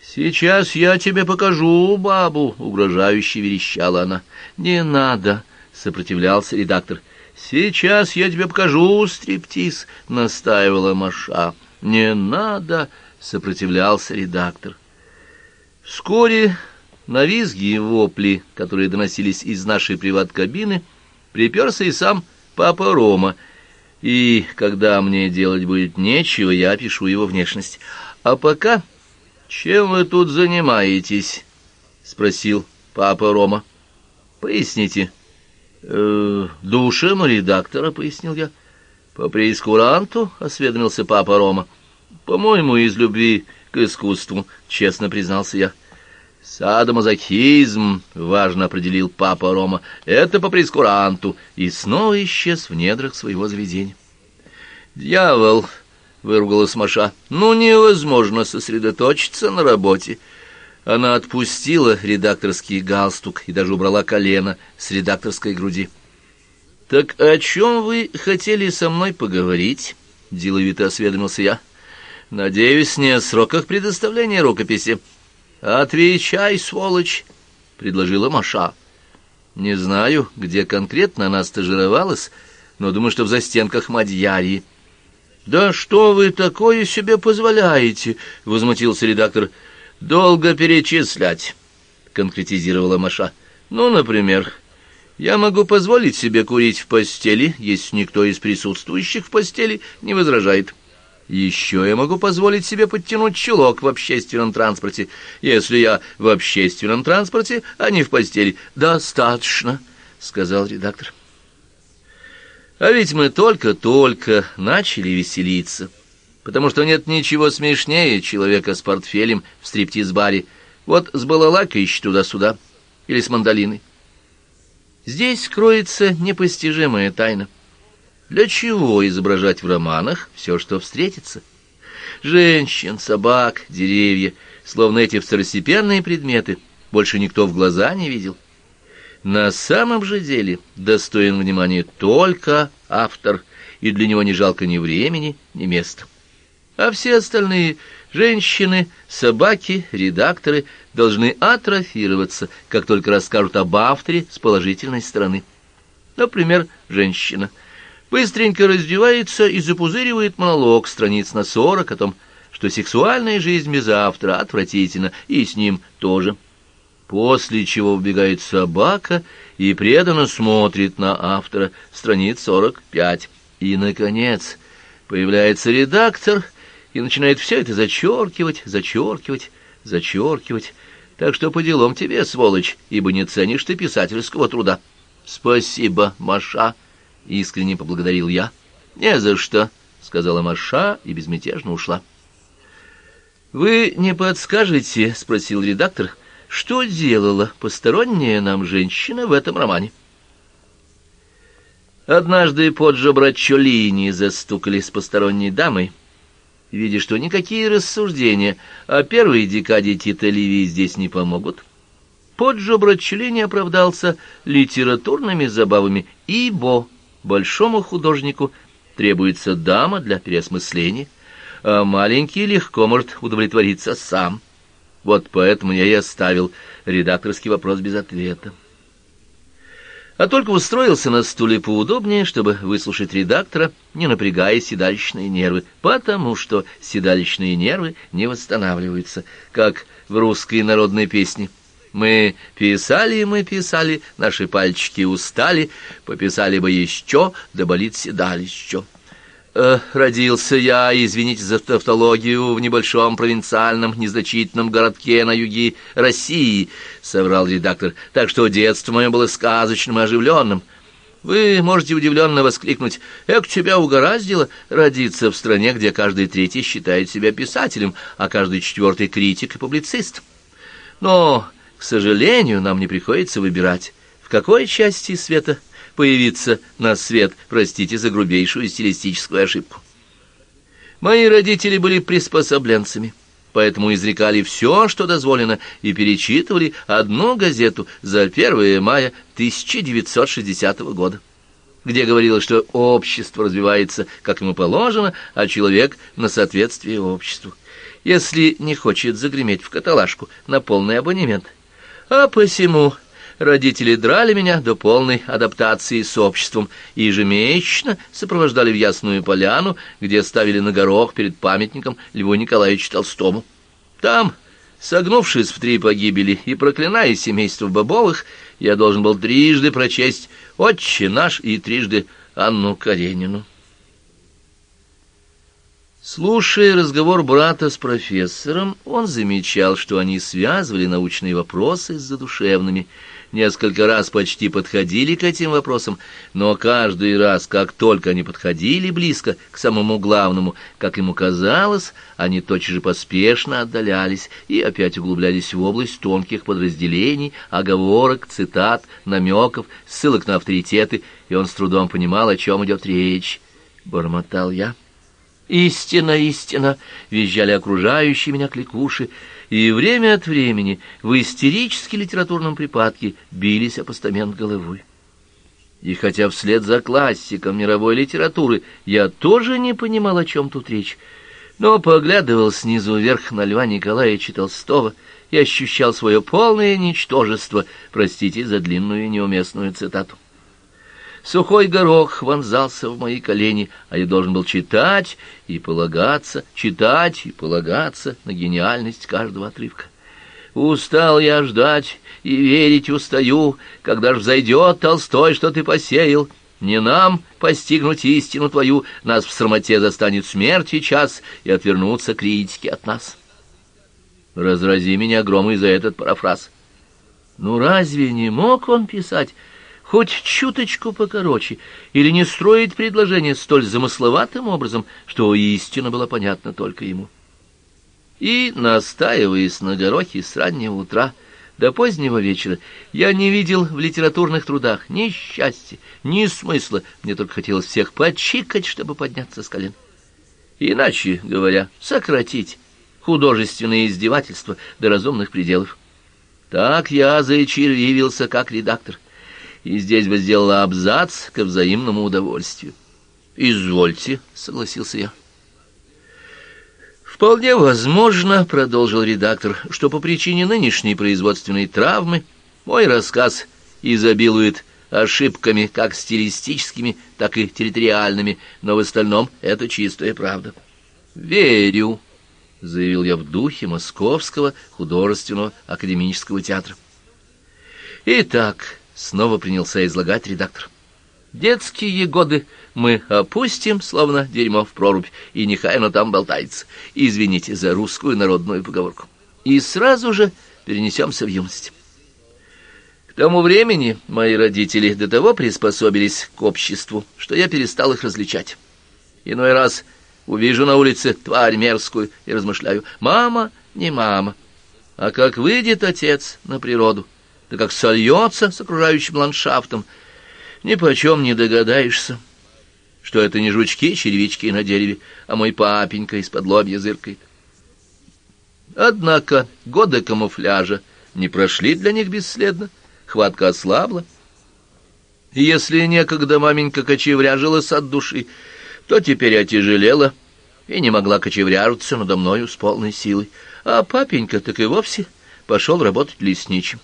«Сейчас я тебе покажу бабу», — угрожающе верещала она. «Не надо», — сопротивлялся редактор. «Сейчас я тебе покажу стриптиз», — настаивала Маша. «Не надо», — сопротивлялся редактор. Вскоре на визги и вопли, которые доносились из нашей приват-кабины, приперся и сам папа Рома, и, когда мне делать будет нечего, я опишу его внешность. А пока... «Чем вы тут занимаетесь?» — спросил папа Рома. «Поясните». «Э, «Душем редактора», — пояснил я. «По преискуранту?» — осведомился папа Рома. «По-моему, из любви к искусству», — честно признался я. «Садомазохизм», — важно определил папа Рома, — «это по прескуранту», и снова исчез в недрах своего заведения. «Дьявол!» — выругалась Маша. «Ну, невозможно сосредоточиться на работе». Она отпустила редакторский галстук и даже убрала колено с редакторской груди. «Так о чем вы хотели со мной поговорить?» — деловито осведомился я. «Надеюсь, не о сроках предоставления рукописи». «Отвечай, сволочь!» — предложила Маша. «Не знаю, где конкретно она стажировалась, но думаю, что в застенках Мадьярии». «Да что вы такое себе позволяете?» — возмутился редактор. «Долго перечислять», — конкретизировала Маша. «Ну, например, я могу позволить себе курить в постели, если никто из присутствующих в постели не возражает». Еще я могу позволить себе подтянуть чулок в общественном транспорте, если я в общественном транспорте, а не в постели. Достаточно, — сказал редактор. А ведь мы только-только начали веселиться, потому что нет ничего смешнее человека с портфелем в стриптиз-баре. Вот с балалайкой ищет туда-сюда, или с мандолиной. Здесь кроется непостижимая тайна. Для чего изображать в романах все, что встретится? Женщин, собак, деревья, словно эти второстепенные предметы, больше никто в глаза не видел. На самом же деле достоин внимания только автор, и для него не жалко ни времени, ни места. А все остальные женщины, собаки, редакторы должны атрофироваться, как только расскажут об авторе с положительной стороны. Например, женщина – быстренько раздевается и запузыривает монолог страниц на сорок о том, что сексуальная жизнь без автора отвратительна, и с ним тоже. После чего убегает собака и преданно смотрит на автора, страниц сорок пять. И, наконец, появляется редактор и начинает все это зачеркивать, зачеркивать, зачеркивать. Так что по делам тебе, сволочь, ибо не ценишь ты писательского труда. Спасибо, Маша. — искренне поблагодарил я. «Не за что», — сказала Маша и безмятежно ушла. «Вы не подскажете?» — спросил редактор. «Что делала посторонняя нам женщина в этом романе?» Однажды под Жобрачолини застукали с посторонней дамой, видя, что никакие рассуждения о первой декаде Тита Ливии здесь не помогут. Поджо Брачелини оправдался литературными забавами, ибо большому художнику требуется дама для переосмысления, а маленький легко может удовлетвориться сам. Вот поэтому я и оставил редакторский вопрос без ответа. А только устроился на стуле поудобнее, чтобы выслушать редактора, не напрягая седалищные нервы, потому что седалищные нервы не восстанавливаются, как в русской народной песне — мы писали, мы писали, наши пальчики устали, пописали бы еще, да болит седалище. Э, родился я, извините за тавтологию, в небольшом провинциальном, незначительном городке на юге России, — соврал редактор, — так что детство мое было сказочным и оживленным. Вы можете удивленно воскликнуть, «Эк, тебя угораздило родиться в стране, где каждый третий считает себя писателем, а каждый четвертый критик и публицист». Но к сожалению, нам не приходится выбирать, в какой части света появиться на свет, простите за грубейшую стилистическую ошибку. Мои родители были приспособленцами, поэтому изрекали все, что дозволено, и перечитывали одну газету за 1 мая 1960 года где говорилось, что общество развивается, как ему положено, а человек на соответствие обществу. если не хочет загреметь в каталажку на полный абонемент. А посему родители драли меня до полной адаптации с обществом и ежемесячно сопровождали в Ясную Поляну, где ставили на горох перед памятником Льву Николаевичу Толстому. Там, согнувшись в три погибели и проклиная семейство Бобовых, я должен был трижды прочесть «Отче наш» и трижды Анну Каренину. Слушая разговор брата с профессором, он замечал, что они связывали научные вопросы с задушевными, несколько раз почти подходили к этим вопросам, но каждый раз, как только они подходили близко к самому главному, как ему казалось, они тотчас же поспешно отдалялись и опять углублялись в область тонких подразделений, оговорок, цитат, намеков, ссылок на авторитеты, и он с трудом понимал, о чем идет речь. Бормотал я. «Истина, истина!» — визжали окружающие меня кликуши, и время от времени в истерически литературном припадке бились о постамент головой. И хотя вслед за классиком мировой литературы я тоже не понимал, о чем тут речь, но поглядывал снизу вверх на Льва Николаевича Толстого и ощущал свое полное ничтожество, простите за длинную неуместную цитату. Сухой горох вонзался в мои колени, а я должен был читать и полагаться, читать и полагаться на гениальность каждого отрывка. Устал я ждать и верить устаю, когда ж взойдет Толстой, что ты посеял. Не нам постигнуть истину твою, нас в срамоте застанет смерти час, и отвернутся критики от нас. Разрази меня громы за этот парафраз. Ну разве не мог он писать хоть чуточку покороче, или не строить предложение столь замысловатым образом, что истина была понятна только ему. И, настаиваясь на горохе с раннего утра до позднего вечера, я не видел в литературных трудах ни счастья, ни смысла, мне только хотелось всех подчикать, чтобы подняться с колен. Иначе говоря, сократить художественные издевательства до разумных пределов. Так я зачервивился как редактор — и здесь бы сделала абзац ко взаимному удовольствию. «Извольте», — согласился я. «Вполне возможно», — продолжил редактор, — «что по причине нынешней производственной травмы мой рассказ изобилует ошибками как стилистическими, так и территориальными, но в остальном это чистая правда». «Верю», — заявил я в духе Московского художественного академического театра. «Итак, Снова принялся излагать редактор. Детские годы мы опустим, словно дерьмо в прорубь, и нехай оно там болтается. Извините за русскую народную поговорку. И сразу же перенесемся в юность. К тому времени мои родители до того приспособились к обществу, что я перестал их различать. Иной раз увижу на улице тварь мерзкую и размышляю, мама, не мама. А как выйдет отец на природу, да как сольется с окружающим ландшафтом, ни почем не догадаешься, что это не жучки-червячки на дереве, а мой папенька из-под лобья зыркает. Однако годы камуфляжа не прошли для них бесследно, хватка ослабла. Если некогда маменька кочевряжилась от души, то теперь отяжелела и не могла кочевряжиться надо мною с полной силой, а папенька так и вовсе пошел работать лесничим.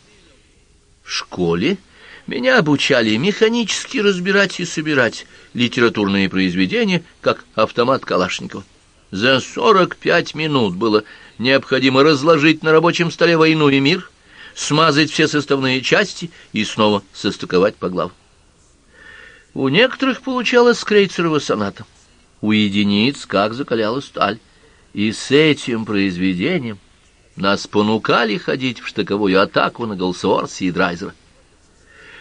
В школе меня обучали механически разбирать и собирать литературные произведения, как автомат Калашникова. За сорок пять минут было необходимо разложить на рабочем столе «Войну и мир», смазать все составные части и снова состыковать по главам. У некоторых получалось Крейцерова соната, у единиц как закаляла сталь. И с этим произведением нас понукали ходить в штыковую атаку на Голсуорси и Драйзера.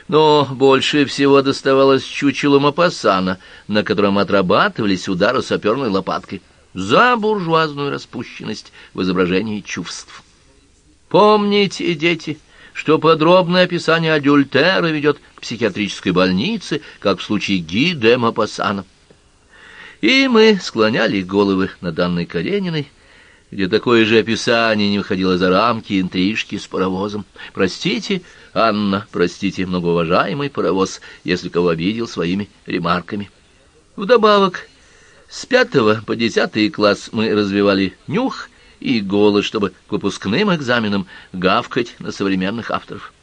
Но больше всего доставалось чучелу Мапассана, на котором отрабатывались удары саперной лопаткой за буржуазную распущенность в изображении чувств. Помните, дети, что подробное описание адюльтера ведет к психиатрической больнице, как в случае Ги де Мапассана. И мы склоняли головы на данной Карениной, где такое же описание не выходило за рамки интрижки с паровозом. Простите, Анна, простите, многоуважаемый паровоз, если кого обидел своими ремарками. Вдобавок, с пятого по десятый класс мы развивали нюх и голос, чтобы к выпускным экзаменам гавкать на современных авторов.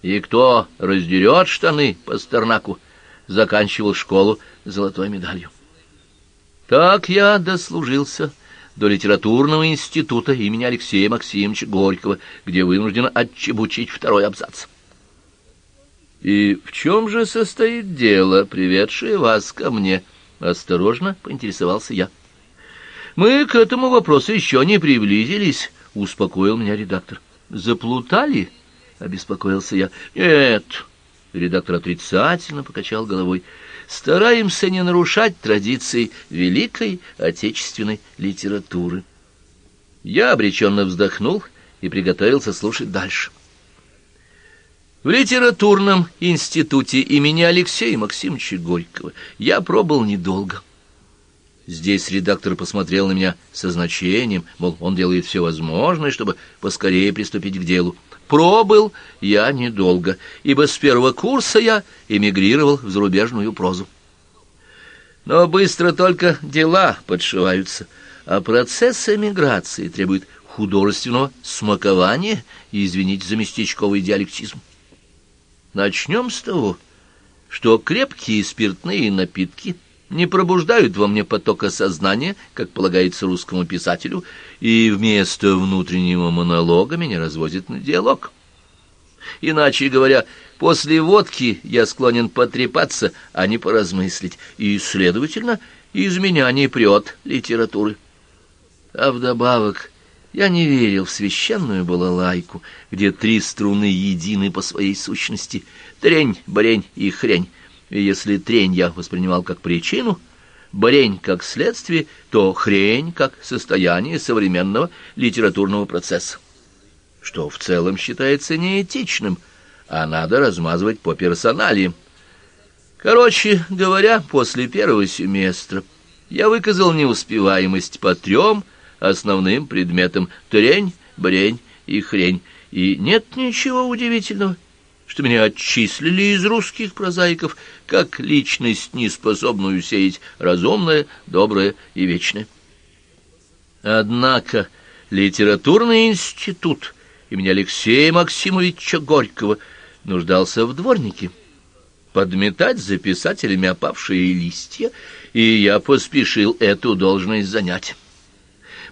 И кто раздерет штаны по Стернаку, заканчивал школу золотой медалью. Так я дослужился до литературного института имени Алексея Максимовича Горького, где вынужден отчебучить второй абзац. «И в чем же состоит дело, приведшее вас ко мне?» — осторожно поинтересовался я. «Мы к этому вопросу еще не приблизились», — успокоил меня редактор. «Заплутали?» — обеспокоился я. «Нет», — редактор отрицательно покачал головой. «Стараемся не нарушать традиции великой отечественной литературы». Я обреченно вздохнул и приготовился слушать дальше. В литературном институте имени Алексея Максимовича Горького я пробыл недолго. Здесь редактор посмотрел на меня со значением, мол, он делает все возможное, чтобы поскорее приступить к делу. Пробыл я недолго, ибо с первого курса я эмигрировал в зарубежную прозу. Но быстро только дела подшиваются, а процесс эмиграции требует художественного смакования и, извините за местечковый диалектизм. Начнем с того, что крепкие спиртные напитки не пробуждают во мне потока сознания, как полагается русскому писателю, и вместо внутреннего монолога меня разводят на диалог. Иначе говоря, после водки я склонен потрепаться, а не поразмыслить, и, следовательно, из меня не прет литературы. А вдобавок я не верил в священную балалайку, где три струны едины по своей сущности — трень, брень и хрень. И если трень я воспринимал как причину, брень как следствие, то хрень как состояние современного литературного процесса, что в целом считается неэтичным, а надо размазывать по персоналиям. Короче говоря, после первого семестра я выказал неуспеваемость по трем основным предметом трень, брень и хрень. И нет ничего удивительного, что меня отчислили из русских прозаиков как личность, неспособную сеять разумное, доброе и вечное. Однако литературный институт имени Алексея Максимовича Горького нуждался в дворнике. Подметать за писателями опавшие листья, и я поспешил эту должность занять.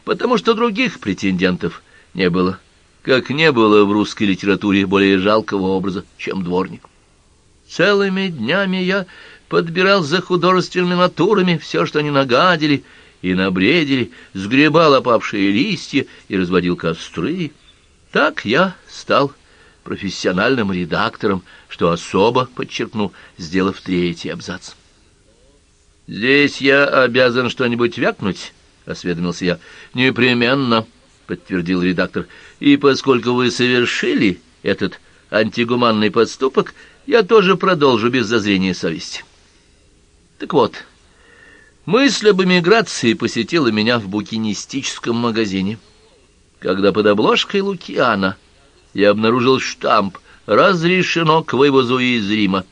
Потому что других претендентов не было, как не было в русской литературе более жалкого образа, чем дворник. Целыми днями я подбирал за художественными натурами все, что они нагадили и набредили, сгребал опавшие листья и разводил костры. Так я стал профессиональным редактором, что особо подчеркну, сделав третий абзац. Здесь я обязан что-нибудь вякнуть, — осведомился я. «Непременно», — подтвердил редактор. «И поскольку вы совершили этот антигуманный подступок, я тоже продолжу без зазрения совести». Так вот, мысль об эмиграции посетила меня в букинистическом магазине, когда под обложкой Лукиана я обнаружил штамп «Разрешено к вывозу из Рима».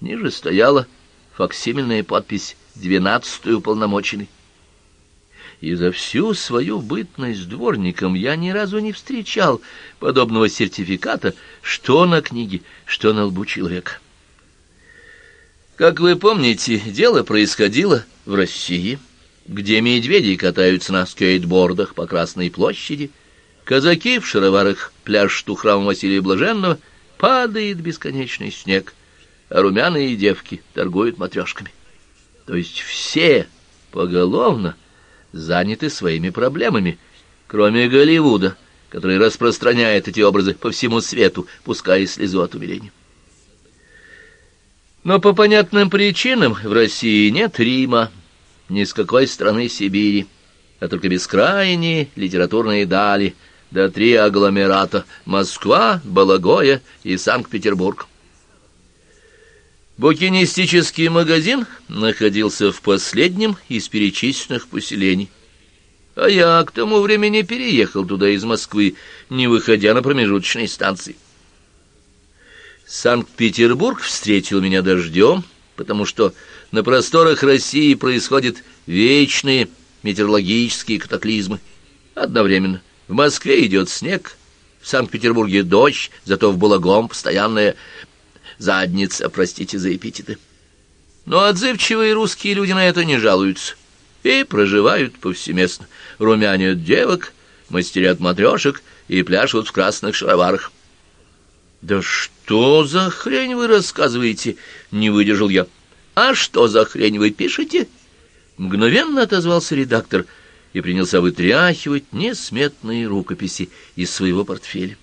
Ниже стояла факсимильная подпись «Двенадцатый уполномоченный» и за всю свою бытность дворником я ни разу не встречал подобного сертификата, что на книге, что на лбу человека. Как вы помните, дело происходило в России, где медведи катаются на скейтбордах по Красной площади, казаки в шароварах пляж у храма Василия Блаженного, падает бесконечный снег, а румяные девки торгуют матрешками. То есть все поголовно заняты своими проблемами, кроме Голливуда, который распространяет эти образы по всему свету, пуская слезу от умиления. Но по понятным причинам в России нет Рима, ни с какой страны Сибири, а только бескрайние литературные дали, да три агломерата — Москва, Балагоя и Санкт-Петербург. Букинистический магазин находился в последнем из перечисленных поселений. А я к тому времени переехал туда из Москвы, не выходя на промежуточные станции. Санкт-Петербург встретил меня дождем, потому что на просторах России происходят вечные метеорологические катаклизмы. одновременно. В Москве идет снег, в Санкт-Петербурге дождь, зато в Булагом постоянная задница, простите за эпитеты. Но отзывчивые русские люди на это не жалуются и проживают повсеместно. Румянят девок, мастерят матрешек и пляшут в красных шароварах. «Да что за хрень вы рассказываете?» — не выдержал я. «А что за хрень вы пишете?» Мгновенно отозвался редактор и принялся вытряхивать несметные рукописи из своего портфеля.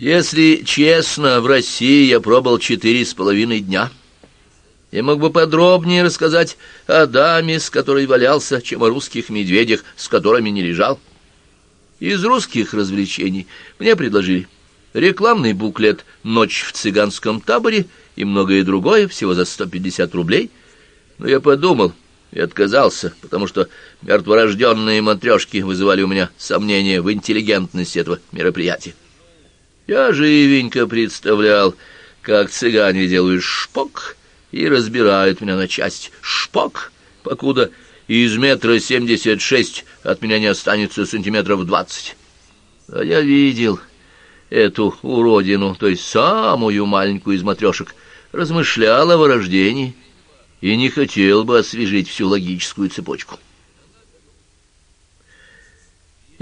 Если честно, в России я пробыл четыре с половиной дня. Я мог бы подробнее рассказать о даме, с которой валялся, чем о русских медведях, с которыми не лежал. Из русских развлечений мне предложили рекламный буклет «Ночь в цыганском таборе» и многое другое, всего за 150 рублей. Но я подумал и отказался, потому что мертворожденные матрешки вызывали у меня сомнения в интеллигентности этого мероприятия. Я живенько представлял, как цыгане делают шпок и разбирают меня на части. Шпок, покуда из метра семьдесят шесть от меня не останется сантиметров двадцать. А я видел эту уродину, то есть самую маленькую из матрешек, размышлял о вырождении и не хотел бы освежить всю логическую цепочку.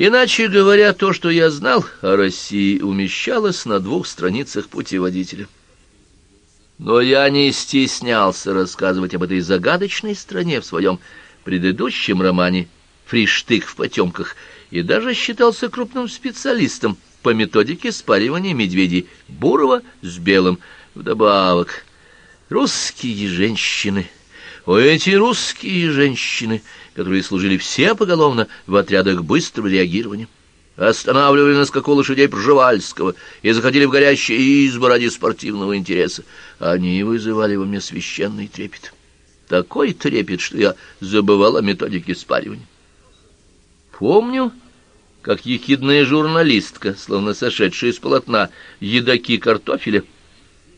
Иначе говоря, то, что я знал о России, умещалось на двух страницах путеводителя. Но я не стеснялся рассказывать об этой загадочной стране в своем предыдущем романе «Фриштык в потемках» и даже считался крупным специалистом по методике спаривания медведей бурого с белым. Вдобавок, русские женщины... О, эти русские женщины которые служили все поголовно в отрядах быстрого реагирования, останавливали на скаку лошадей Пржевальского и заходили в горящие избы ради спортивного интереса. Они вызывали во мне священный трепет. Такой трепет, что я забывал о методике спаривания. Помню, как ехидная журналистка, словно сошедшая с полотна, едоки картофеля,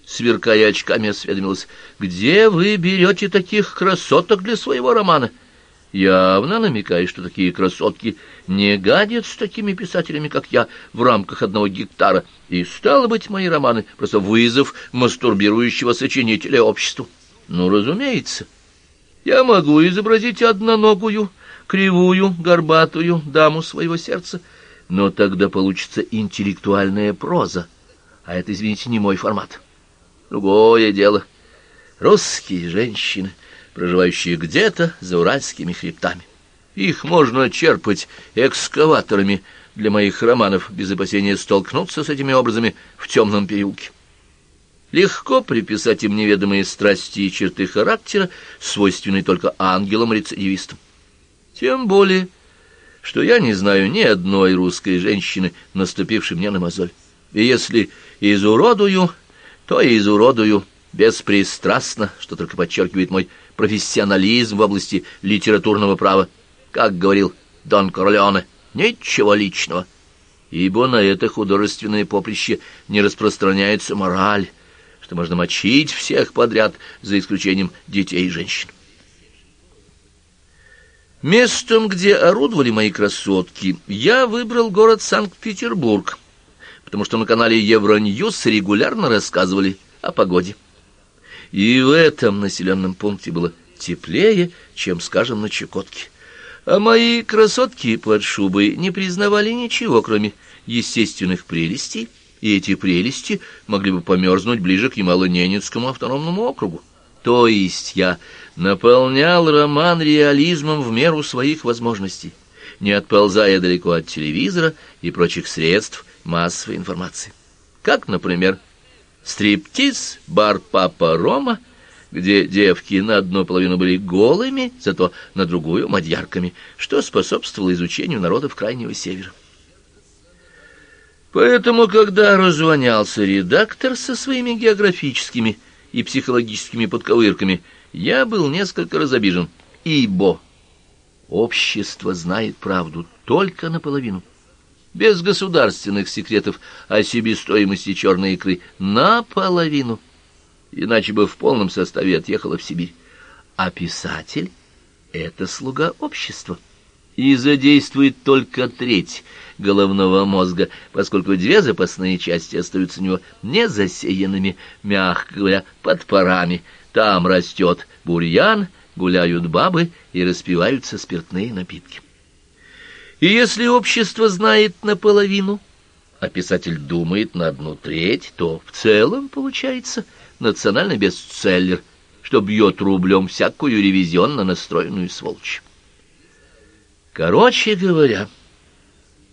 сверкая очками, осведомилась, «Где вы берете таких красоток для своего романа?» Явно намекая, что такие красотки не гадят с такими писателями, как я, в рамках одного гектара, и, стало быть, мои романы — просто вызов мастурбирующего сочинителя обществу. Ну, разумеется, я могу изобразить одноногую, кривую, горбатую даму своего сердца, но тогда получится интеллектуальная проза, а это, извините, не мой формат. Другое дело. Русские женщины — проживающие где-то за уральскими хребтами. Их можно черпать экскаваторами для моих романов, без опасения столкнуться с этими образами в темном переулке. Легко приписать им неведомые страсти и черты характера, свойственные только ангелам-рецидивистам. Тем более, что я не знаю ни одной русской женщины, наступившей мне на мозоль. И если изуродую, то изуродую беспристрастно, что только подчеркивает мой профессионализм в области литературного права. Как говорил Дон Корлеоне, ничего личного, ибо на это художественное поприще не распространяется мораль, что можно мочить всех подряд, за исключением детей и женщин. Местом, где орудовали мои красотки, я выбрал город Санкт-Петербург, потому что на канале Евроньюз регулярно рассказывали о погоде. И в этом населенном пункте было теплее, чем, скажем, на Чукотке. А мои красотки под шубой не признавали ничего, кроме естественных прелестей, и эти прелести могли бы померзнуть ближе к Ямало-Ненецкому автономному округу. То есть я наполнял роман реализмом в меру своих возможностей, не отползая далеко от телевизора и прочих средств массовой информации. Как, например, стриптиз, бар Папа Рома, где девки на одну половину были голыми, зато на другую — мадьярками, что способствовало изучению народов Крайнего Севера. Поэтому, когда развонялся редактор со своими географическими и психологическими подковырками, я был несколько разобижен, ибо общество знает правду только наполовину без государственных секретов о себестоимости черной икры, наполовину, иначе бы в полном составе отъехала в Сибирь. А писатель — это слуга общества, и задействует только треть головного мозга, поскольку две запасные части остаются у него не засеянными, мягко говоря, под парами. Там растет бурьян, гуляют бабы и распиваются спиртные напитки. И если общество знает наполовину, а писатель думает на одну треть, то в целом получается национальный бестселлер, что бьет рублем всякую ревизионно настроенную сволочь. Короче говоря,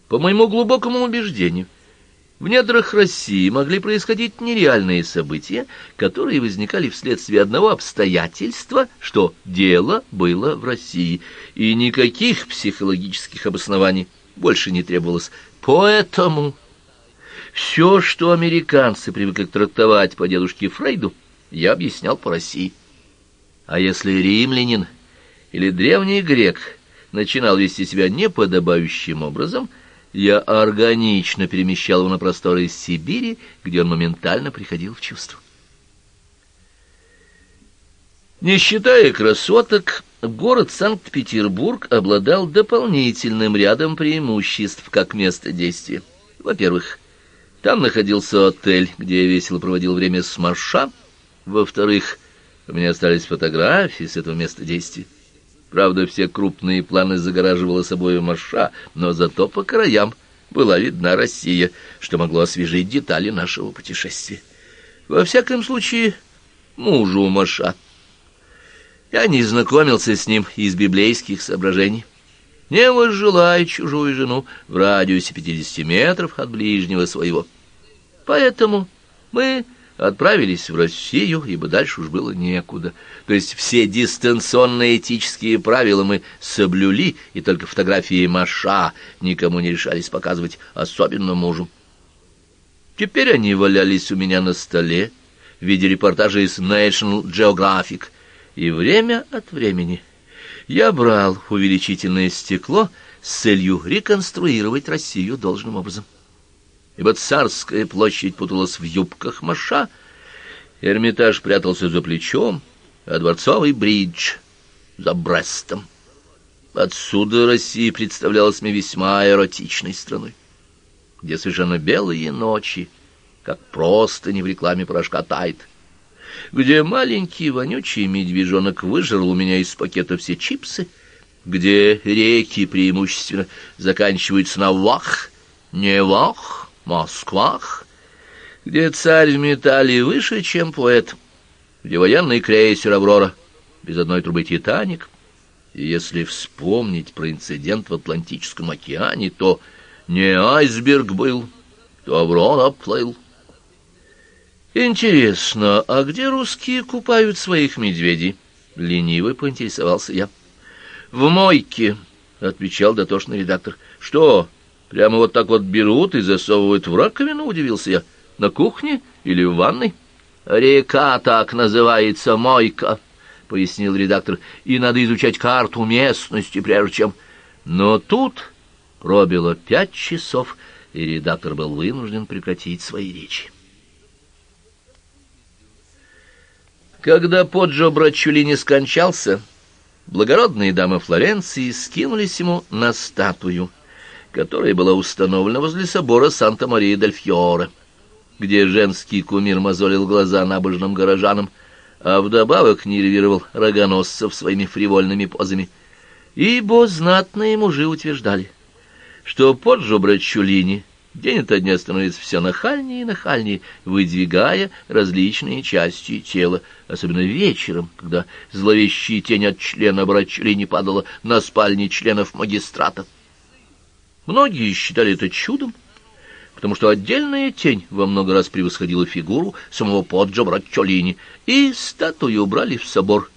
по моему глубокому убеждению, в недрах России могли происходить нереальные события, которые возникали вследствие одного обстоятельства, что дело было в России, и никаких психологических обоснований больше не требовалось. Поэтому все, что американцы привыкли трактовать по дедушке Фрейду, я объяснял по России. А если римлянин или древний грек начинал вести себя неподобающим образом – я органично перемещал его на просторы Сибири, где он моментально приходил в чувство. Не считая красоток, город Санкт-Петербург обладал дополнительным рядом преимуществ как место действия. Во-первых, там находился отель, где я весело проводил время с Марша. Во-вторых, у меня остались фотографии с этого места действия. Правда, все крупные планы загораживала собой марша, но зато по краям была видна Россия, что могло освежить детали нашего путешествия. Во всяком случае, мужу марша. Я не знакомился с ним из библейских соображений. Не возжелая чужую жену в радиусе 50 метров от ближнего своего. Поэтому мы отправились в Россию, ибо дальше уж было некуда. То есть все дистанционные этические правила мы соблюли, и только фотографии Маша никому не решались показывать, особенно мужу. Теперь они валялись у меня на столе в виде репортажа из National Geographic, и время от времени я брал увеличительное стекло с целью реконструировать Россию должным образом ибо царская площадь путалась в юбках маша, Эрмитаж прятался за плечом, а дворцовый бридж — за Брестом. Отсюда Россия представлялась мне весьма эротичной страной, где совершенно белые ночи, как просто не в рекламе порошка тает, где маленький вонючий медвежонок выжрал у меня из пакета все чипсы, где реки преимущественно заканчиваются на «вах», «не вах», Москвах, где царь в металле выше, чем поэт, где военный крейсер «Аврора» без одной трубы «Титаник». И если вспомнить про инцидент в Атлантическом океане, то не айсберг был, то «Аврора» плыл. «Интересно, а где русские купают своих медведей?» — лениво поинтересовался я. «В мойке», — отвечал дотошный редактор. «Что, Прямо вот так вот берут и засовывают в раковину, удивился я. На кухне или в ванной? Река так называется, мойка, пояснил редактор. И надо изучать карту местности, прежде чем... Но тут пробило пять часов, и редактор был вынужден прекратить свои речи. Когда Поджо Брачулини скончался, благородные дамы Флоренции скинулись ему на статую — которая была установлена возле собора Санта-Мария-дель-Фьоре, где женский кумир мозолил глаза набожным горожанам, а вдобавок нервировал рогоносцев своими фривольными позами. Ибо знатные мужи утверждали, что Поджо Брачулини день ото дня становится все нахальнее и нахальнее, выдвигая различные части тела, особенно вечером, когда зловещая тень от члена Брачулини падала на спальни членов магистрата. Многие считали это чудом, потому что отдельная тень во много раз превосходила фигуру самого Поджо Брачолини, и статую убрали в собор,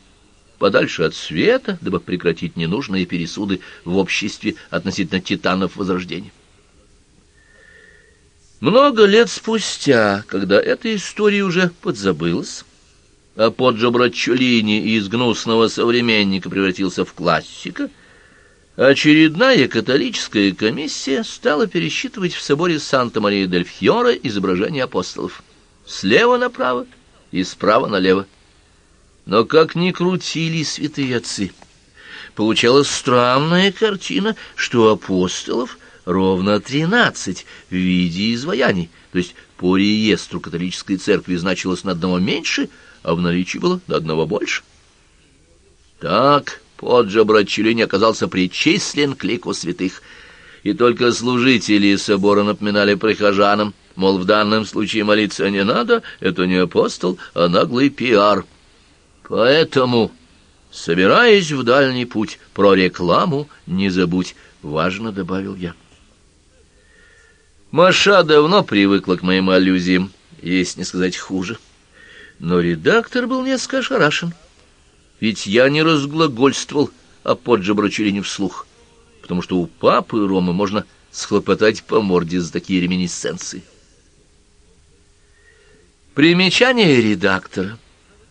подальше от света, дабы прекратить ненужные пересуды в обществе относительно титанов Возрождения. Много лет спустя, когда эта история уже подзабылась, а Поджо Брачолини из гнусного современника превратился в классика — Очередная католическая комиссия стала пересчитывать в соборе Санта-Мария-дель-Фьоре изображения апостолов. Слева направо и справа налево. Но как ни крутили святые отцы, Получалась странная картина, что апостолов ровно тринадцать в виде изваяний, то есть по реестру католической церкви значилось на одного меньше, а в наличии было на одного больше. Так Поджа Братчелини оказался причислен к лику святых, и только служители собора напоминали прихожанам, мол, в данном случае молиться не надо, это не апостол, а наглый пиар. Поэтому, собираясь в дальний путь, про рекламу не забудь, важно добавил я. Маша давно привыкла к моим аллюзиям, если не сказать хуже. Но редактор был несколько ошарашен. Ведь я не разглагольствовал о Поджебрачерине вслух, потому что у папы Ромы можно схлопотать по морде за такие реминисценции. Примечание редактора.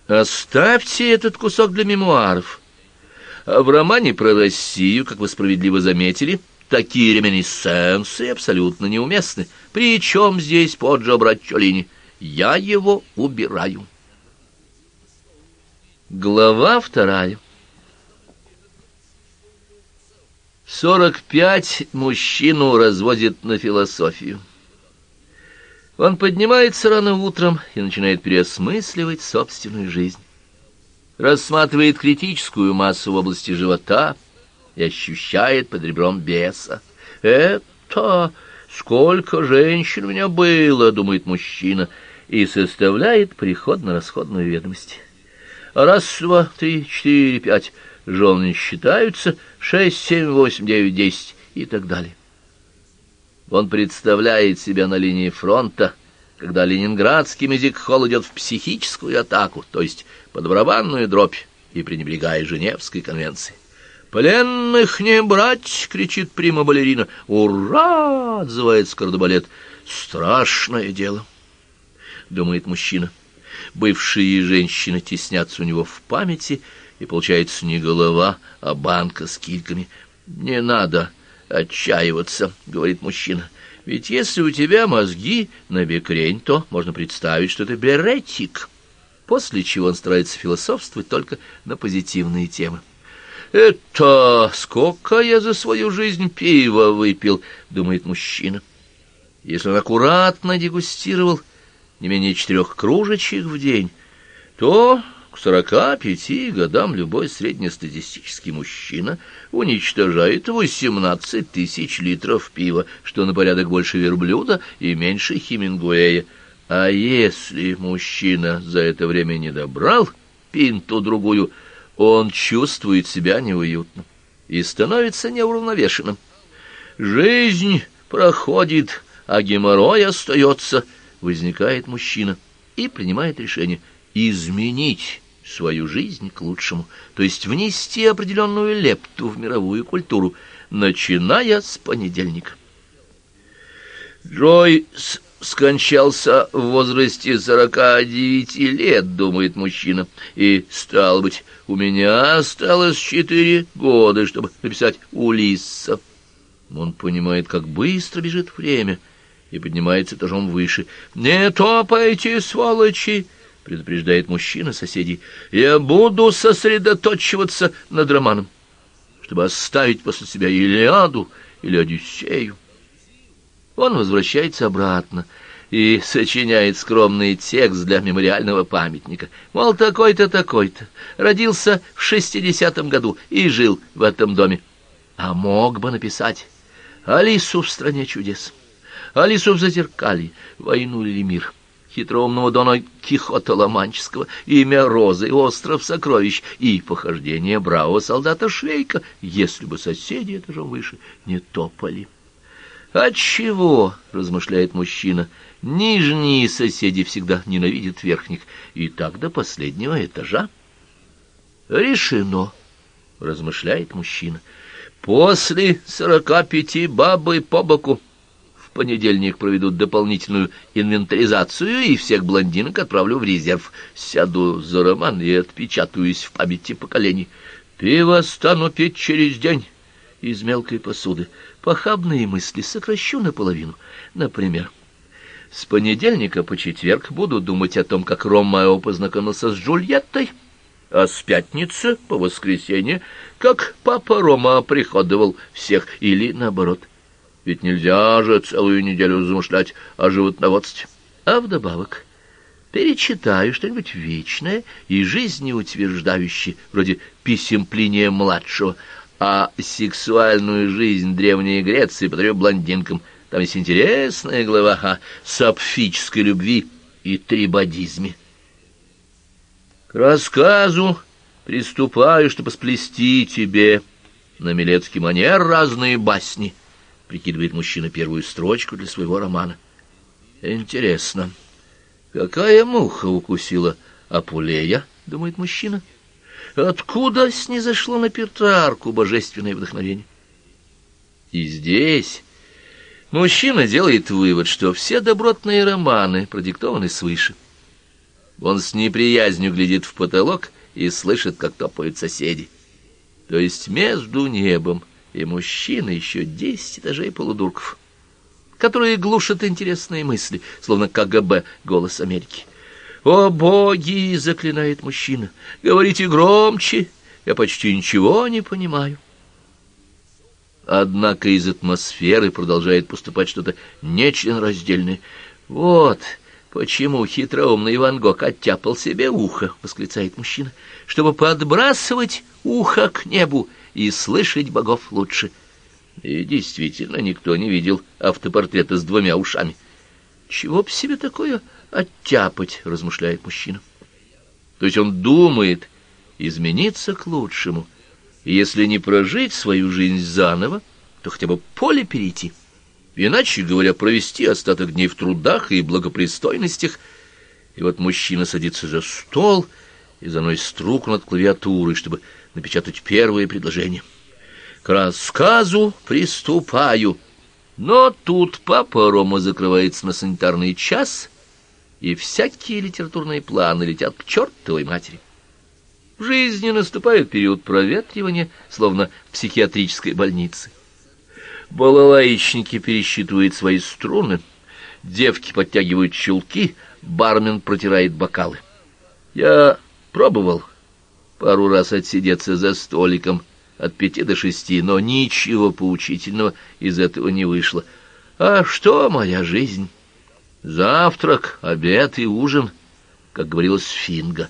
Оставьте этот кусок для мемуаров. А в романе про Россию, как вы справедливо заметили, такие реминисценции абсолютно неуместны. Причем здесь Поджо? Я его убираю. Глава вторая. Сорок пять мужчину разводит на философию. Он поднимается рано утром и начинает переосмысливать собственную жизнь. Рассматривает критическую массу в области живота и ощущает под ребром беса. «Это сколько женщин у меня было!» — думает мужчина, и составляет приходно-расходную ведомость. Раз, два, три, четыре, пять. Жены считаются. Шесть, семь, восемь, девять, десять и так далее. Он представляет себя на линии фронта, когда ленинградский мюзик-холл идет в психическую атаку, то есть под барабанную дробь и пренебрегая Женевской конвенции. «Пленных не брать!» — кричит прима-балерина. «Ура!» — отзывается кардебалет. «Страшное дело!» — думает мужчина. Бывшие женщины теснятся у него в памяти, и получается не голова, а банка с кильками. «Не надо отчаиваться», — говорит мужчина. «Ведь если у тебя мозги на бекрень, то можно представить, что ты беретик». После чего он старается философствовать только на позитивные темы. «Это сколько я за свою жизнь пива выпил», — думает мужчина. Если он аккуратно дегустировал не менее четырех кружечек в день, то к сорока пяти годам любой среднестатистический мужчина уничтожает восемнадцать тысяч литров пива, что на порядок больше верблюда и меньше Хемингуэя. А если мужчина за это время не добрал пинту-другую, он чувствует себя неуютно и становится неуравновешенным. Жизнь проходит, а геморрой остается — возникает мужчина и принимает решение изменить свою жизнь к лучшему, то есть внести определенную лепту в мировую культуру, начиная с понедельника. Джойс скончался в возрасте сорока девяти лет, думает мужчина, и, стало быть, у меня осталось четыре года, чтобы написать «Улисса». Он понимает, как быстро бежит время, и поднимается этажом выше. «Не топайте, сволочи!» — предупреждает мужчина соседей. «Я буду сосредоточиваться над романом, чтобы оставить после себя Илиаду или Одиссею». Он возвращается обратно и сочиняет скромный текст для мемориального памятника. Мол, такой-то, такой-то, родился в шестидесятом году и жил в этом доме. А мог бы написать «Алису в стране чудес». Алису в зазеркалье, войну или мир, хитроумного Дона Кихота Ломанческого, имя Розы, остров сокровищ и похождение бравого солдата Швейка, если бы соседи этажом выше не топали. «Отчего?» — размышляет мужчина. «Нижние соседи всегда ненавидят верхних, и так до последнего этажа». «Решено», — размышляет мужчина. «После сорока пяти бабы по боку» понедельник проведут дополнительную инвентаризацию, и всех блондинок отправлю в резерв. Сяду за роман и отпечатаюсь в памяти поколений. Пиво стану пить через день из мелкой посуды. Похабные мысли сокращу наполовину. Например, с понедельника по четверг буду думать о том, как Ромео познакомился с Джульеттой, а с пятницы по воскресенье, как папа Рома приходовал всех, или наоборот. Ведь нельзя же целую неделю замышлять о животноводстве. А вдобавок перечитаю что-нибудь вечное и жизнеутверждающее, вроде писем Плиния-младшего, а сексуальную жизнь Древней Греции подарю блондинкам. Там есть интересная глава о сапфической любви и трибадизме. К рассказу приступаю, чтобы сплести тебе на милецкий манер разные басни, прикидывает мужчина первую строчку для своего романа. Интересно, какая муха укусила Апулея, думает мужчина. Откуда снизошло на Петрарку божественное вдохновение? И здесь мужчина делает вывод, что все добротные романы продиктованы свыше. Он с неприязнью глядит в потолок и слышит, как топают соседи. То есть между небом и мужчиной еще десять этажей полудурков, которые глушат интересные мысли, словно КГБ «Голос Америки». «О, боги!» — заклинает мужчина. «Говорите громче! Я почти ничего не понимаю». Однако из атмосферы продолжает поступать что-то нечленораздельное. «Вот!» «Почему хитроумный Ван Гог оттяпал себе ухо?» — восклицает мужчина. «Чтобы подбрасывать ухо к небу и слышать богов лучше». И действительно, никто не видел автопортрета с двумя ушами. «Чего б себе такое оттяпать?» — размышляет мужчина. То есть он думает измениться к лучшему, если не прожить свою жизнь заново, то хотя бы поле перейти — иначе говоря, провести остаток дней в трудах и благопристойностях. И вот мужчина садится за стол и заносит руку над клавиатурой, чтобы напечатать первое предложение. К рассказу приступаю. Но тут папа Рома закрывается на санитарный час, и всякие литературные планы летят к чертовой матери. В жизни наступает период проветривания, словно в психиатрической больнице. Балалаечники пересчитывают свои струны, девки подтягивают чулки, бармен протирает бокалы. Я пробовал пару раз отсидеться за столиком от пяти до шести, но ничего поучительного из этого не вышло. А что моя жизнь? Завтрак, обед и ужин, как говорилось Финга.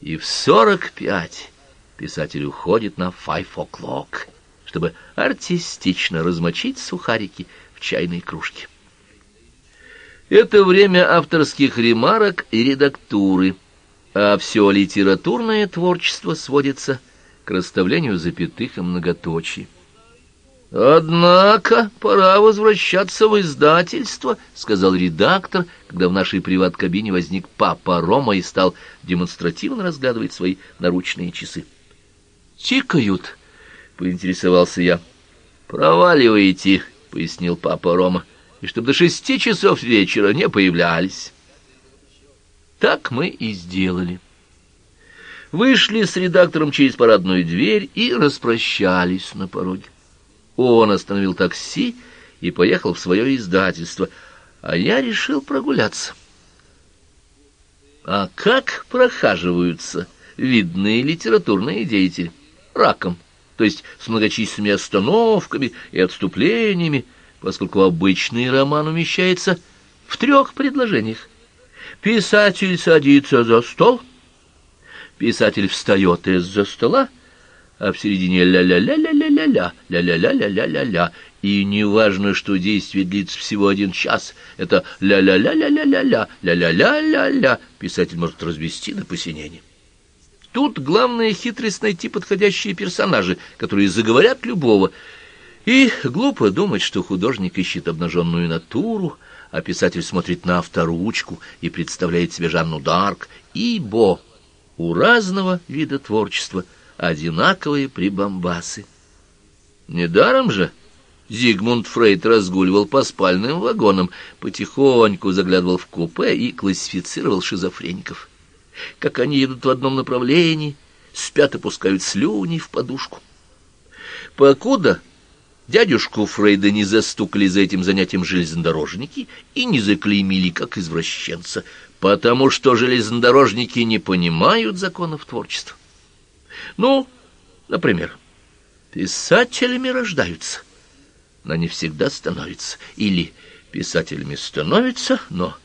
И в сорок пять писатель уходит на five o'clock чтобы артистично размочить сухарики в чайной кружке. Это время авторских ремарок и редактуры, а все литературное творчество сводится к расставлению запятых и многоточий. «Однако пора возвращаться в издательство», — сказал редактор, когда в нашей приват-кабине возник папа Рома и стал демонстративно разглядывать свои наручные часы. «Тикают», — поинтересовался я. «Проваливаете», — пояснил папа Рома, — «и чтобы до шести часов вечера не появлялись». Так мы и сделали. Вышли с редактором через парадную дверь и распрощались на пороге. Он остановил такси и поехал в свое издательство, а я решил прогуляться. А как прохаживаются видные литературные деятели? Раком то есть с многочисленными остановками и отступлениями, поскольку обычный роман умещается в трех предложениях. Писатель садится за стол, писатель встает из-за стола, а в середине ля-ля-ля-ля-ля-ля-ля, ля-ля-ля-ля-ля-ля-ля, и неважно, что действие длится всего один час, это ля-ля-ля-ля-ля-ля-ля, ля-ля-ля-ля-ля, писатель может развести до посинения. Тут главная хитрость найти подходящие персонажи, которые заговорят любого. И глупо думать, что художник ищет обнаженную натуру, а писатель смотрит на авторучку и представляет себе Жанну Дарк, ибо у разного вида творчества одинаковые прибамбасы. Недаром же Зигмунд Фрейд разгуливал по спальным вагонам, потихоньку заглядывал в купе и классифицировал шизофреников как они едут в одном направлении, спят и пускают слюни в подушку. Покуда Дядюшку Фрейда не застукали за этим занятием железнодорожники и не заклеймили как извращенца, потому что железнодорожники не понимают законов творчества. Ну, например, писателями рождаются, но не всегда становятся, или писателями становятся, но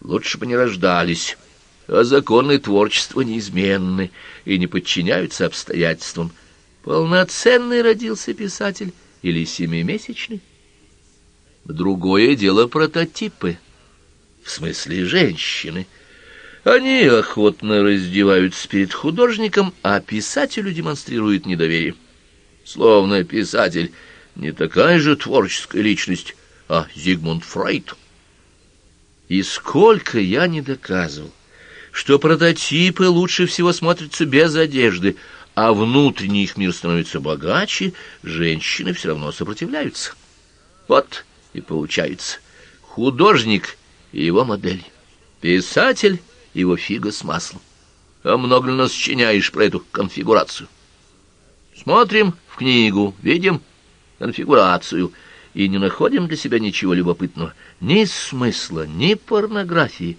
лучше бы не рождались, а законы творчества неизменны и не подчиняются обстоятельствам. Полноценный родился писатель или семимесячный? Другое дело прототипы, в смысле женщины. Они охотно раздеваются перед художником, а писателю демонстрируют недоверие. Словно писатель не такая же творческая личность, а Зигмунд Фрейд. И сколько я не доказывал, что прототипы лучше всего смотрятся без одежды, а внутренний их мир становится богаче, женщины все равно сопротивляются. Вот и получается художник и его модель, писатель его фига с маслом. А много ли нас сочиняешь про эту конфигурацию? Смотрим в книгу, видим конфигурацию и не находим для себя ничего любопытного, ни смысла, ни порнографии,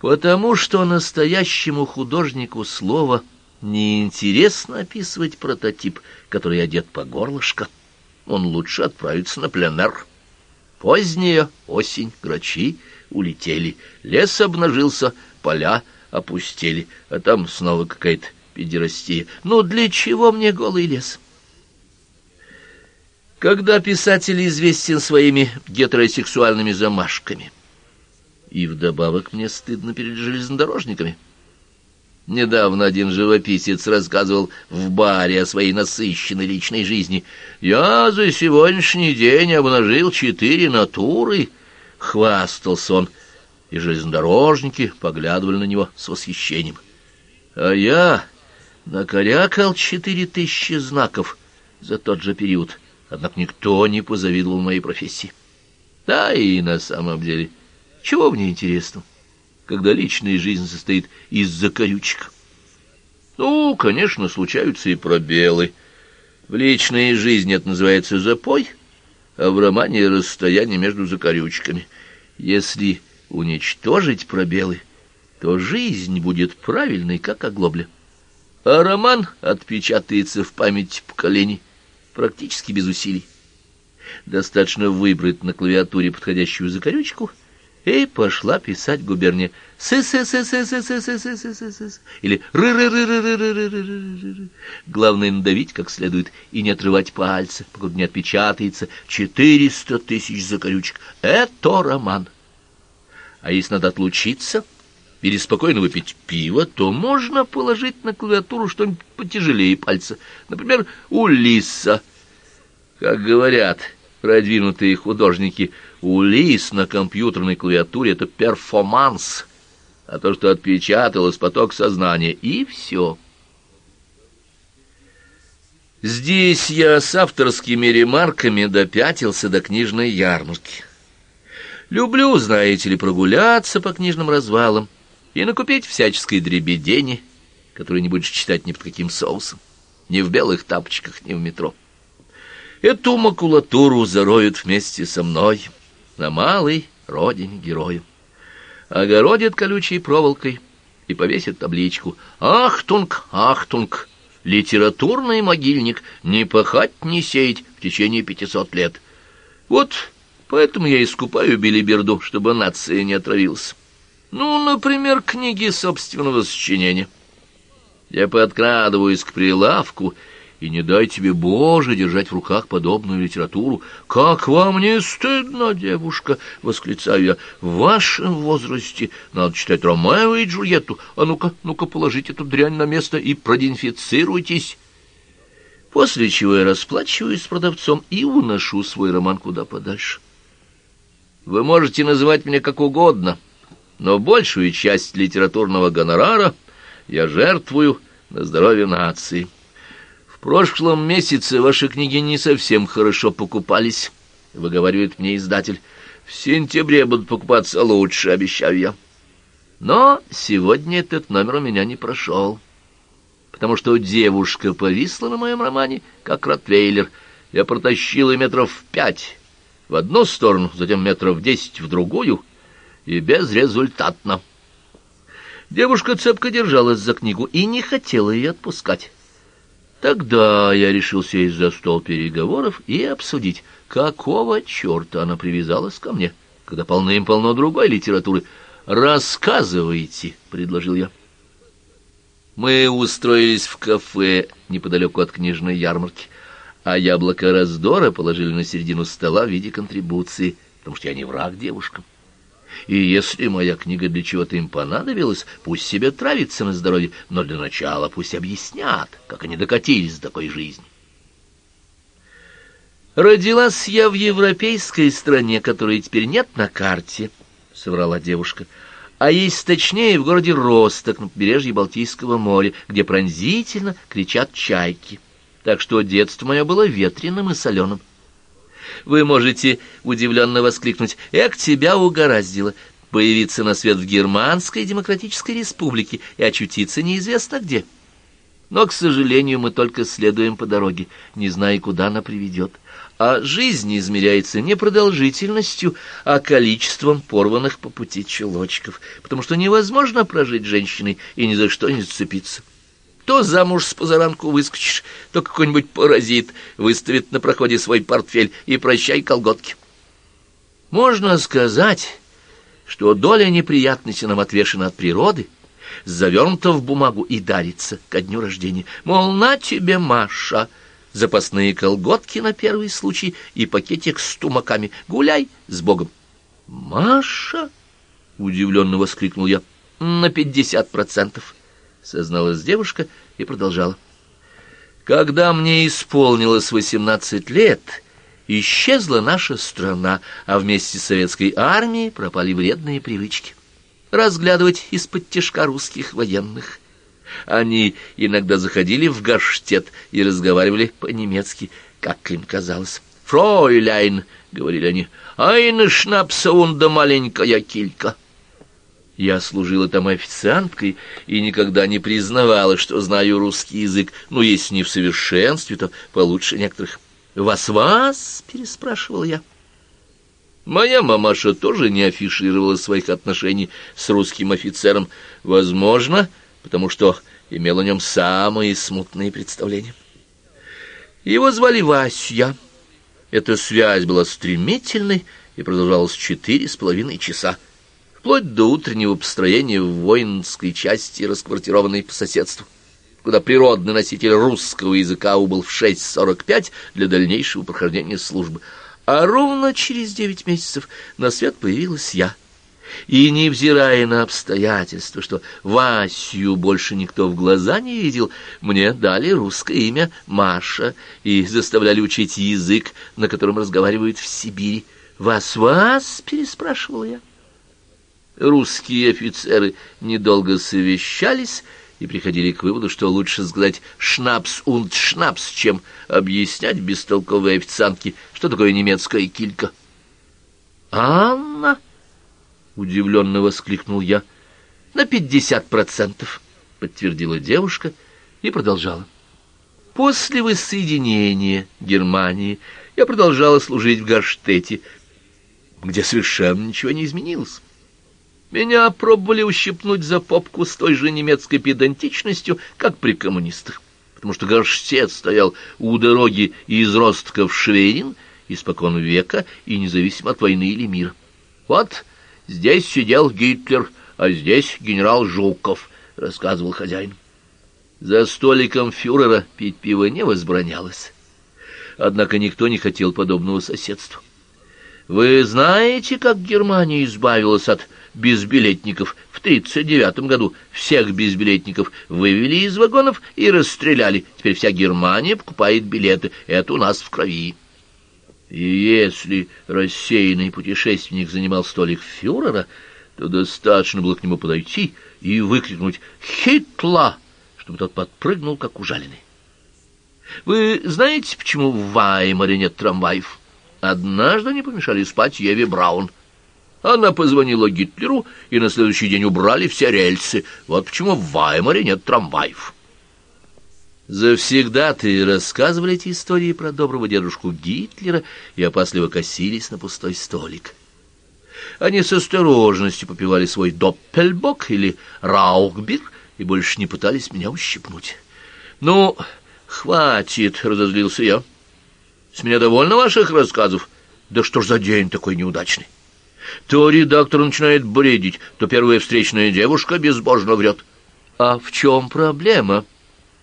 потому что настоящему художнику слово — неинтересно описывать прототип, который одет по горлышко. Он лучше отправится на пленэр. Поздняя осень, грачи улетели, лес обнажился, поля опустели, а там снова какая-то педерастия. Ну, для чего мне голый лес? Когда писатель известен своими гетеросексуальными замашками, и вдобавок мне стыдно перед железнодорожниками — Недавно один живописец рассказывал в баре о своей насыщенной личной жизни. «Я за сегодняшний день обнажил четыре натуры», — хвастался он, и железнодорожники поглядывали на него с восхищением. «А я накорякал четыре тысячи знаков за тот же период, однако никто не позавидовал моей профессии. Да и на самом деле, чего мне интересно?» Когда личная жизнь состоит из закорючек. Ну, конечно, случаются и пробелы. В личной жизни это называется запой, а в романе расстояние между закорючками. Если уничтожить пробелы, то жизнь будет правильной, как оглобля. А роман отпечатается в память поколений практически без усилий. Достаточно выбрать на клавиатуре подходящую закорючку — и пошла писать губерния «С-с-с-с-с-с-с-с-с-с-с» или «ры-ры-ры-ры-ры-ры-ры-ры-ры». Главное надавить как следует и не отрывать пальца, пока не отпечатается четыреста тысяч закорючек. Это роман. А если надо отлучиться или спокойно выпить пиво, то можно положить на клавиатуру что-нибудь потяжелее пальца. Например, Улисса. Как говорят продвинутые художники – Улис на компьютерной клавиатуре — это перформанс, а то, что отпечаталось, поток сознания, и все. Здесь я с авторскими ремарками допятился до книжной ярмарки. Люблю, знаете ли, прогуляться по книжным развалам и накупить всяческой дребедени, которую не будешь читать ни под каким соусом, ни в белых тапочках, ни в метро. Эту макулатуру зароют вместе со мной — на малой родине героя. Огородит колючей проволокой и повесит табличку «Achtung, achtung!» Литературный могильник не пахать, не сеять в течение пятисот лет. Вот поэтому я искупаю белиберду, чтобы нация не отравилась. Ну, например, книги собственного сочинения. Я подкрадываюсь к прилавку и не дай тебе, Боже, держать в руках подобную литературу. Как вам не стыдно, девушка, — восклицаю я, — в вашем возрасте надо читать Ромео и Джульетту. А ну-ка, ну-ка, положите эту дрянь на место и продезинфицируйтесь. После чего я расплачиваюсь с продавцом и уношу свой роман куда подальше. Вы можете называть меня как угодно, но большую часть литературного гонорара я жертвую на здоровье нации. В прошлом месяце ваши книги не совсем хорошо покупались, выговаривает мне издатель. В сентябре будут покупаться лучше, обещаю я. Но сегодня этот номер у меня не прошел, потому что девушка повисла на моем романе, как ротвейлер. Я протащил и метров пять в одну сторону, затем метров десять в другую, и безрезультатно. Девушка цепко держалась за книгу и не хотела ее отпускать. Тогда я решил сесть за стол переговоров и обсудить, какого черта она привязалась ко мне, когда полным-полно другой литературы. «Рассказывайте», — предложил я. Мы устроились в кафе неподалеку от книжной ярмарки, а яблоко раздора положили на середину стола в виде контрибуции, потому что я не враг девушкам. И если моя книга для чего-то им понадобилась, пусть себе травится на здоровье, но для начала пусть объяснят, как они докатились до такой жизни. «Родилась я в европейской стране, которой теперь нет на карте», — соврала девушка, — а есть точнее в городе Росток на побережье Балтийского моря, где пронзительно кричат чайки. Так что детство мое было ветреным и соленым. Вы можете удивленно воскликнуть «Эх, тебя угораздило!» появиться на свет в Германской Демократической Республике и очутиться неизвестно где. Но, к сожалению, мы только следуем по дороге, не зная, куда она приведет а жизнь измеряется не продолжительностью, а количеством порванных по пути чулочков, потому что невозможно прожить женщиной и ни за что не зацепиться. То замуж с позаранку выскочишь, то какой-нибудь паразит выставит на проходе свой портфель и прощай колготки. Можно сказать, что доля неприятности нам отвешена от природы, завернута в бумагу и дарится ко дню рождения. Мол, на тебе, Маша — запасные колготки на первый случай и пакетик с тумаками. Гуляй с Богом. «Маша!» — удивленно воскликнул я. «На пятьдесят процентов», — созналась девушка и продолжала. «Когда мне исполнилось восемнадцать лет, исчезла наша страна, а вместе с советской армией пропали вредные привычки. Разглядывать из-под тяжка русских военных» Они иногда заходили в Гаштет и разговаривали по-немецки, как им казалось. «Фройляйн», — говорили они, — «айна шнапсаунда маленькая килька». Я служила там официанткой и никогда не признавала, что знаю русский язык, ну, если не в совершенстве, то получше некоторых. «Вас-вас?» — переспрашивал я. Моя мамаша тоже не афишировала своих отношений с русским офицером. Возможно, потому что имел о нем самые смутные представления. Его звали Вася. Эта связь была стремительной и продолжалась четыре с половиной часа, вплоть до утреннего построения в воинской части, расквартированной по соседству, куда природный носитель русского языка убыл в 6.45 для дальнейшего прохождения службы. А ровно через девять месяцев на свет появилась я — и, невзирая на обстоятельства, что Васю больше никто в глаза не видел, мне дали русское имя Маша и заставляли учить язык, на котором разговаривают в Сибири. «Вас-вас?» — переспрашивал я. Русские офицеры недолго совещались и приходили к выводу, что лучше сказать «шнапс und шнапс», чем объяснять бестолковой официантке, что такое немецкая килька. «Анна?» — удивленно воскликнул я. «На пятьдесят процентов», — подтвердила девушка и продолжала. «После воссоединения Германии я продолжала служить в Гаштете, где совершенно ничего не изменилось. Меня пробовали ущипнуть за попку с той же немецкой педантичностью, как при коммунистах, потому что Гаштет стоял у дороги из Ростка в Шверин испокон века и независимо от войны или мира. Вот Здесь сидел Гитлер, а здесь генерал Жуков, — рассказывал хозяин. За столиком фюрера пить пиво не возбранялось. Однако никто не хотел подобного соседства. Вы знаете, как Германия избавилась от безбилетников? В 1939 году всех безбилетников вывели из вагонов и расстреляли. Теперь вся Германия покупает билеты. Это у нас в крови. И если рассеянный путешественник занимал столик фюрера, то достаточно было к нему подойти и выкрикнуть «Хитла!», чтобы тот подпрыгнул, как ужаленный. Вы знаете, почему в Ваймаре нет трамваев? Однажды они помешали спать Еве Браун. Она позвонила Гитлеру, и на следующий день убрали все рельсы. Вот почему в Ваймаре нет трамваев. Завсегда ты рассказывали эти истории про доброго дедушку Гитлера и опасливо косились на пустой столик. Они с осторожностью попивали свой доппельбок или раухбир и больше не пытались меня ущипнуть. «Ну, хватит!» — разозлился я. «С меня довольно ваших рассказов. Да что ж за день такой неудачный? То редактор начинает бредить, то первая встречная девушка безбожно врет. А в чем проблема?»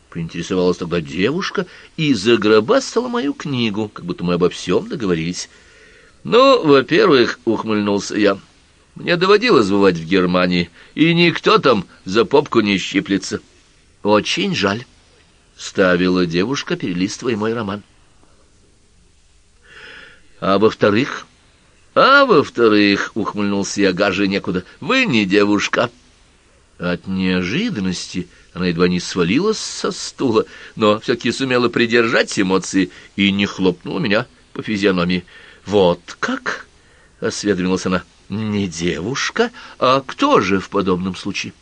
Поинтересовалась тогда девушка и загробастала мою книгу, как будто мы обо всем договорились. «Ну, во-первых, — ухмыльнулся я, — мне доводилось бывать в Германии, и никто там за попку не щиплется. Очень жаль, — ставила девушка, перелистывая мой роман. А во-вторых... А во-вторых, — ухмыльнулся я, гаже некуда, — вы не девушка. От неожиданности она едва не свалилась со стула, но все-таки сумела придержать эмоции и не хлопнула меня по физиономии. «Вот как?» — осведомилась она. «Не девушка, а кто же в подобном случае?»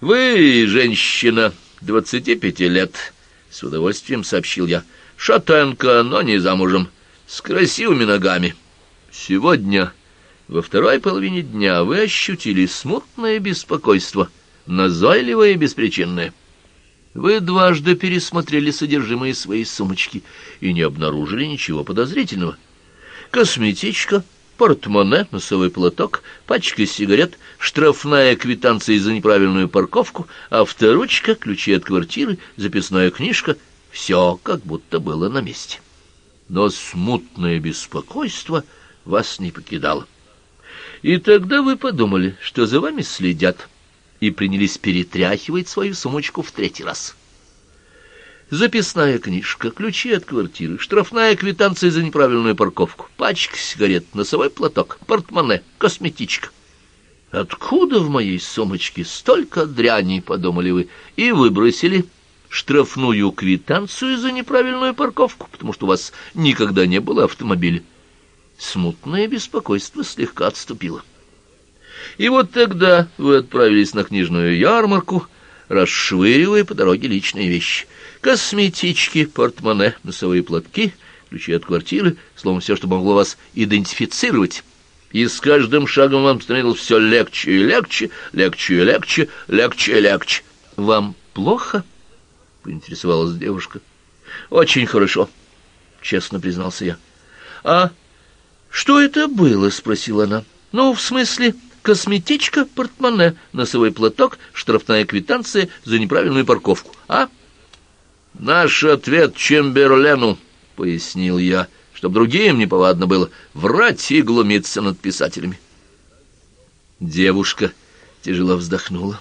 «Вы, женщина, двадцати пяти лет», — с удовольствием сообщил я. «Шатенка, но не замужем, с красивыми ногами. Сегодня, во второй половине дня, вы ощутили смутное беспокойство, назойливое и беспричинное». Вы дважды пересмотрели содержимое своей сумочки и не обнаружили ничего подозрительного косметичка, портмоне, носовой платок, пачка сигарет, штрафная квитанция за неправильную парковку, авторучка, ключи от квартиры, записная книжка — все как будто было на месте. Но смутное беспокойство вас не покидало. И тогда вы подумали, что за вами следят, и принялись перетряхивать свою сумочку в третий раз записная книжка, ключи от квартиры, штрафная квитанция за неправильную парковку, пачка сигарет, носовой платок, портмоне, косметичка. Откуда в моей сумочке столько дряни, подумали вы, и выбросили штрафную квитанцию за неправильную парковку, потому что у вас никогда не было автомобиля. Смутное беспокойство слегка отступило. И вот тогда вы отправились на книжную ярмарку, расшвыривая по дороге личные вещи. Косметички, портмоне, носовые платки, ключи от квартиры, словом, все, что могло вас идентифицировать. И с каждым шагом вам становилось все легче и легче, легче и легче, легче и легче. «Вам плохо?» — поинтересовалась девушка. «Очень хорошо», — честно признался я. «А что это было?» — спросила она. «Ну, в смысле, косметичка, портмоне, носовой платок, штрафная квитанция за неправильную парковку, а?» «Наш ответ Чемберлену», — пояснил я, чтобы другим неповадно было врать и глумиться над писателями. Девушка тяжело вздохнула.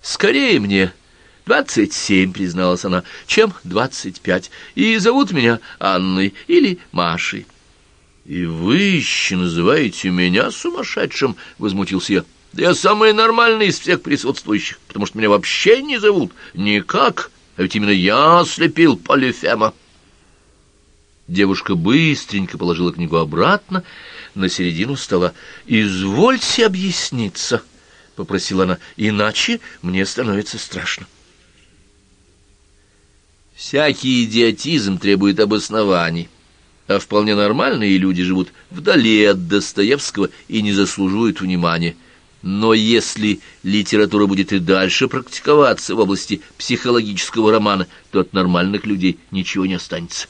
«Скорее мне двадцать семь», — призналась она, — «чем двадцать пять, и зовут меня Анной или Машей». «И вы еще называете меня сумасшедшим?» — возмутился я. «Да я самый нормальный из всех присутствующих, потому что меня вообще не зовут никак, а ведь именно я ослепил Полифема». Девушка быстренько положила книгу обратно на середину стола. «Извольте объясниться», — попросила она, — «иначе мне становится страшно». Всякий идиотизм требует обоснований а вполне нормальные люди живут вдали от Достоевского и не заслуживают внимания. Но если литература будет и дальше практиковаться в области психологического романа, то от нормальных людей ничего не останется.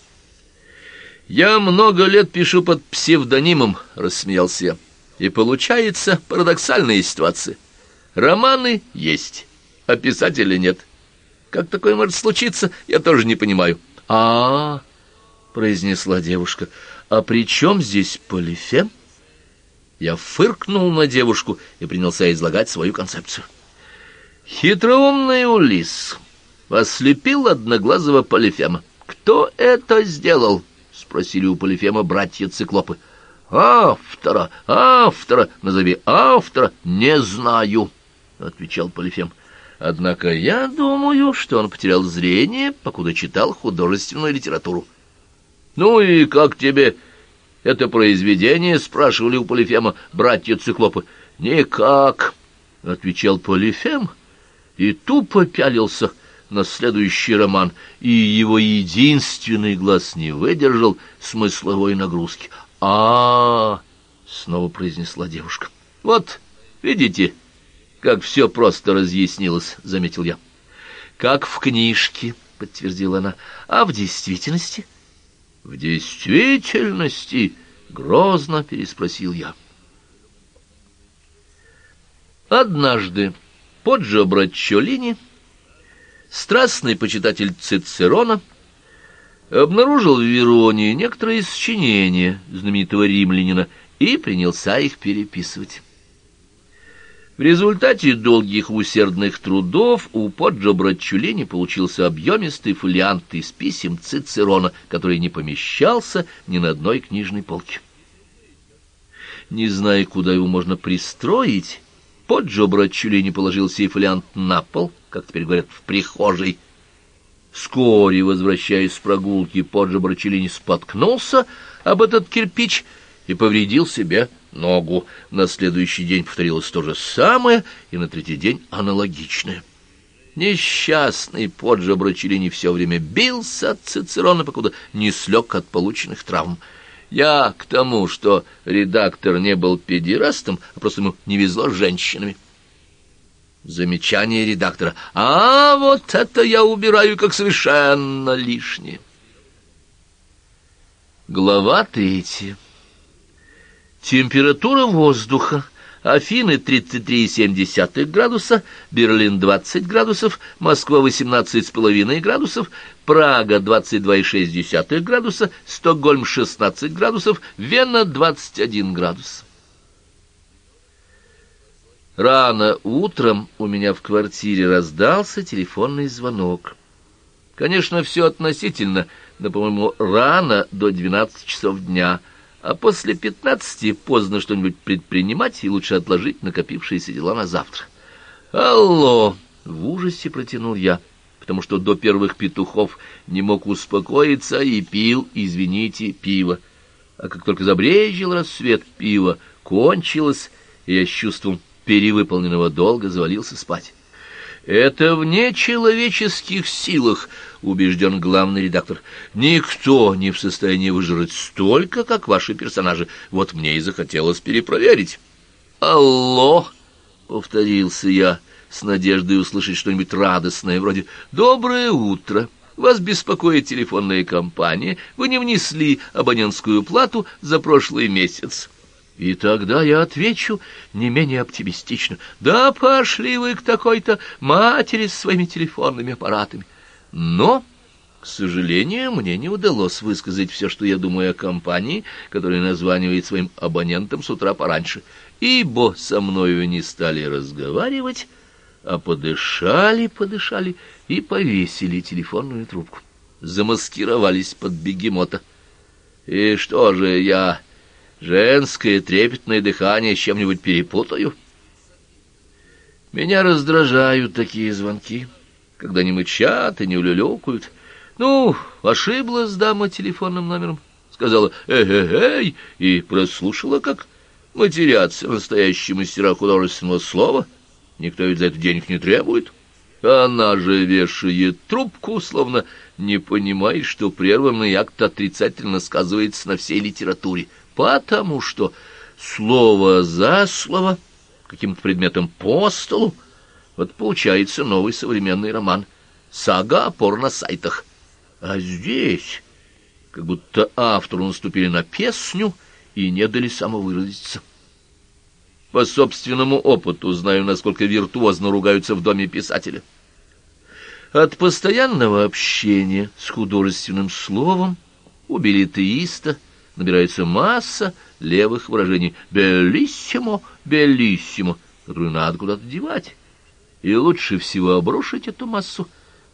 «Я много лет пишу под псевдонимом», — рассмеялся я. «И получается парадоксальная ситуация. Романы есть, а писателя нет. Как такое может случиться, я тоже не понимаю». «А-а-а!» Произнесла девушка. «А при чем здесь Полифем?» Я фыркнул на девушку и принялся излагать свою концепцию. «Хитроумный Улис ослепил одноглазого Полифема. Кто это сделал?» — спросили у Полифема братья-циклопы. «Автора! Автора! Назови автора!» «Не знаю!» — отвечал Полифем. «Однако я думаю, что он потерял зрение, покуда читал художественную литературу». «Ну и как тебе это произведение?» — спрашивали у Полифема братья-циклопы. «Никак», — отвечал Полифем и тупо пялился на следующий роман, и его единственный глаз не выдержал смысловой нагрузки. а, -а, -а снова произнесла девушка. «Вот, видите, как все просто разъяснилось», — заметил я. «Как в книжке», — подтвердила она. «А в действительности?» «В действительности?» — грозно переспросил я. Однажды Поджо Браччолини, страстный почитатель Цицерона, обнаружил в Вероне некоторые сочинения знаменитого римлянина и принялся их переписывать. В результате долгих усердных трудов у Поджо Браччулини получился объемистый фолиант из писем Цицерона, который не помещался ни на одной книжной полке. Не зная, куда его можно пристроить, Поджо Браччулини положил сей фолиант на пол, как теперь говорят, в прихожей. Вскоре, возвращаясь с прогулки, Поджо Браччулини споткнулся об этот кирпич и повредил себе ногу. На следующий день повторилось то же самое, и на третий день аналогичное. Несчастный Поджо Брачелини все время бился от Цицерона, покуда не слег от полученных травм. Я к тому, что редактор не был педерастом, а просто ему не везло с женщинами. Замечание редактора. «А вот это я убираю как совершенно лишнее». Глава третья. Температура воздуха. Афины 33,7 градуса, Берлин 20 градусов, Москва 18,5 градусов, Прага 22,6 градуса, Стокгольм 16 градусов, Вена 21 градус. Рано утром у меня в квартире раздался телефонный звонок. Конечно, все относительно, но, по-моему, рано до 12 часов дня – а после пятнадцати поздно что-нибудь предпринимать и лучше отложить накопившиеся дела на завтра. «Алло!» — в ужасе протянул я, потому что до первых петухов не мог успокоиться и пил, извините, пиво. А как только забрежил рассвет, пиво кончилось, и я с чувством перевыполненного долга завалился спать. «Это вне человеческих силах», — убежден главный редактор. «Никто не в состоянии выжрать столько, как ваши персонажи. Вот мне и захотелось перепроверить». «Алло!» — повторился я, с надеждой услышать что-нибудь радостное, вроде «Доброе утро! Вас беспокоит телефонная компания. Вы не внесли абонентскую плату за прошлый месяц». И тогда я отвечу не менее оптимистично. Да пошли вы к такой-то матери с своими телефонными аппаратами. Но, к сожалению, мне не удалось высказать все, что я думаю о компании, которая названивает своим абонентам с утра пораньше. Ибо со мною не стали разговаривать, а подышали, подышали и повесили телефонную трубку. Замаскировались под бегемота. И что же я женское трепетное дыхание с чем-нибудь перепутаю? Меня раздражают такие звонки, когда не мычат и не улюлюкают. Ну, ошиблась дама телефонным номером, сказала «эй-эй-эй» и прослушала, как матерятся настоящие мастера художественного слова. Никто ведь за это денег не требует. Она же вешает трубку, словно не понимает, что прерванный акт отрицательно сказывается на всей литературе потому что слово за слово, каким-то предметом по столу, вот получается новый современный роман «Сага о порно-сайтах». А здесь как будто автору наступили на песню и не дали самовыразиться. По собственному опыту знаю, насколько виртуозно ругаются в доме писателя. От постоянного общения с художественным словом у билетеиста набирается масса левых выражений «белиссимо», «белиссимо», которую надо куда-то девать. И лучше всего обрушить эту массу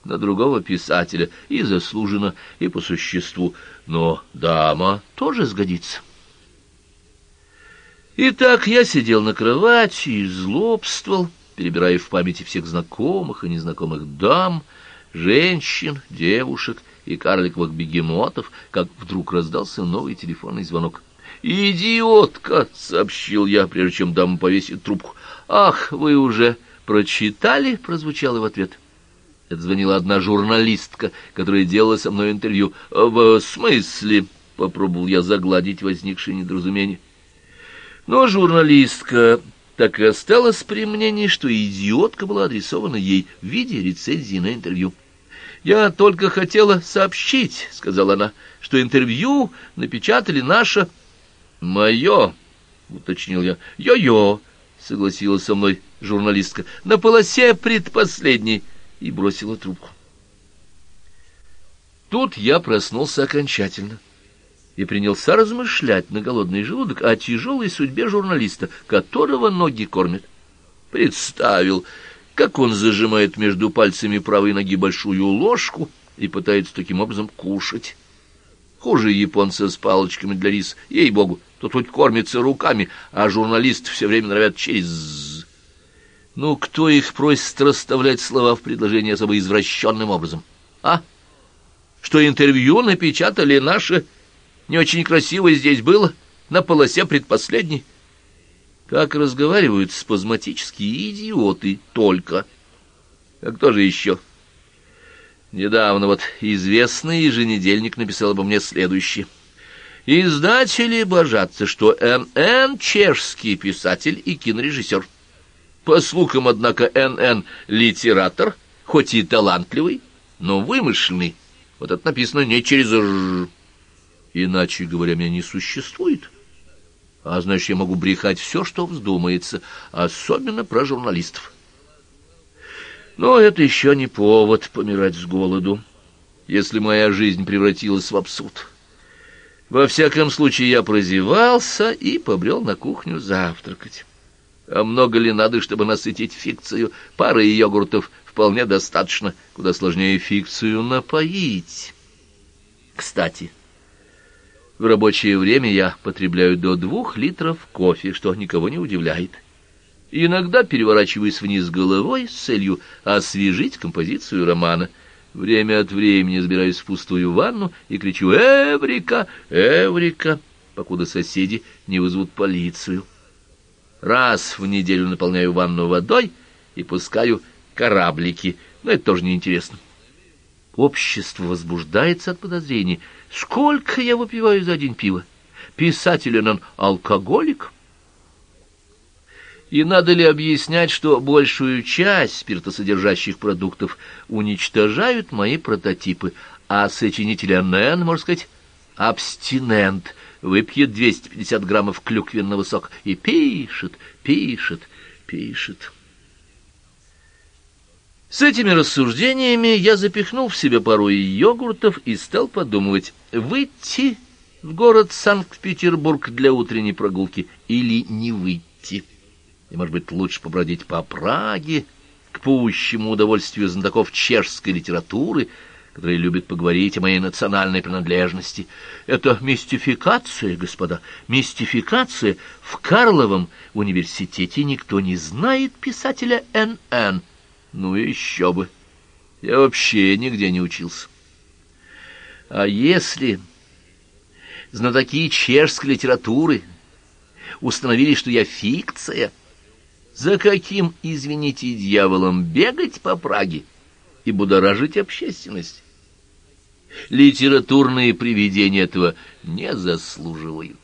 на другого писателя, и заслуженно, и по существу. Но дама тоже сгодится. Итак, я сидел на кровати и злобствовал, перебирая в памяти всех знакомых и незнакомых дам, женщин, девушек и карликовых бегемотов, как вдруг раздался новый телефонный звонок. «Идиотка!» — сообщил я, прежде чем дама повесит трубку. «Ах, вы уже прочитали?» — прозвучало в ответ. Это звонила одна журналистка, которая делала со мной интервью. «В смысле?» — попробовал я загладить возникшее недоразумение. Но журналистка так и осталась при мнении, что идиотка была адресована ей в виде рецензии на интервью. «Я только хотела сообщить», — сказала она, — «что интервью напечатали наше...» «Мое», — уточнил я. «Йо-йо», — согласилась со мной журналистка, — «на полосе предпоследней» и бросила трубку. Тут я проснулся окончательно и принялся размышлять на голодный желудок о тяжелой судьбе журналиста, которого ноги кормят. Представил, как он зажимает между пальцами правой ноги большую ложку и пытается таким образом кушать. Хуже японца с палочками для рис, ей-богу, тут хоть кормится руками, а журналист все время норовят через... Ну, кто их просит расставлять слова в предложении особо извращенным образом? А? Что интервью напечатали наши не очень красиво здесь было, на полосе предпоследней. Как разговаривают спазматические идиоты только. А кто же еще? Недавно вот известный еженедельник написал обо мне следующее. Издатели божатся, что Н.Н. чешский писатель и кинорежиссер. По слухам, однако, Н.Н. литератор, хоть и талантливый, но вымышленный. Вот это написано не через «ж». Иначе говоря, меня не существует. А значит, я могу брехать все, что вздумается, особенно про журналистов. Но это еще не повод помирать с голоду, если моя жизнь превратилась в абсурд. Во всяком случае, я прозевался и побрел на кухню завтракать. А много ли надо, чтобы насытить фикцию? Пары йогуртов вполне достаточно, куда сложнее фикцию напоить. Кстати... В рабочее время я потребляю до двух литров кофе, что никого не удивляет. иногда переворачиваюсь вниз головой с целью освежить композицию романа. Время от времени сбираюсь в пустую ванну и кричу «Эврика! Эврика!», покуда соседи не вызовут полицию. Раз в неделю наполняю ванну водой и пускаю кораблики, но это тоже неинтересно. Общество возбуждается от подозрений — Сколько я выпиваю за день пива? Писатель он алкоголик? И надо ли объяснять, что большую часть спиртосодержащих продуктов уничтожают мои прототипы, а сочинитель НН, можно сказать, абстинент, выпьет 250 граммов клюквенного сока и пишет, пишет, пишет. С этими рассуждениями я запихнул в себя пару йогуртов и стал подумывать, выйти в город Санкт-Петербург для утренней прогулки или не выйти. И, может быть, лучше побродить по Праге, к пущему удовольствию знатоков чешской литературы, которые любят поговорить о моей национальной принадлежности. Это мистификация, господа, мистификация. В Карловом университете никто не знает писателя Н.Н., ну еще бы. Я вообще нигде не учился. А если знатоки чешской литературы установили, что я фикция, за каким, извините, дьяволом бегать по Праге и будоражить общественность? Литературные привидения этого не заслуживают.